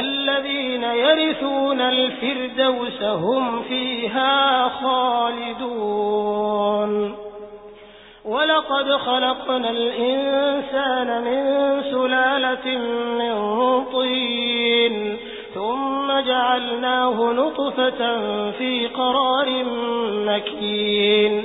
الذين يرثون الفردوس هم فيها خالدون. ولقد خلقنا الإنسان من سلالة من طين ثم جعلناه نطفة في قرار مكين.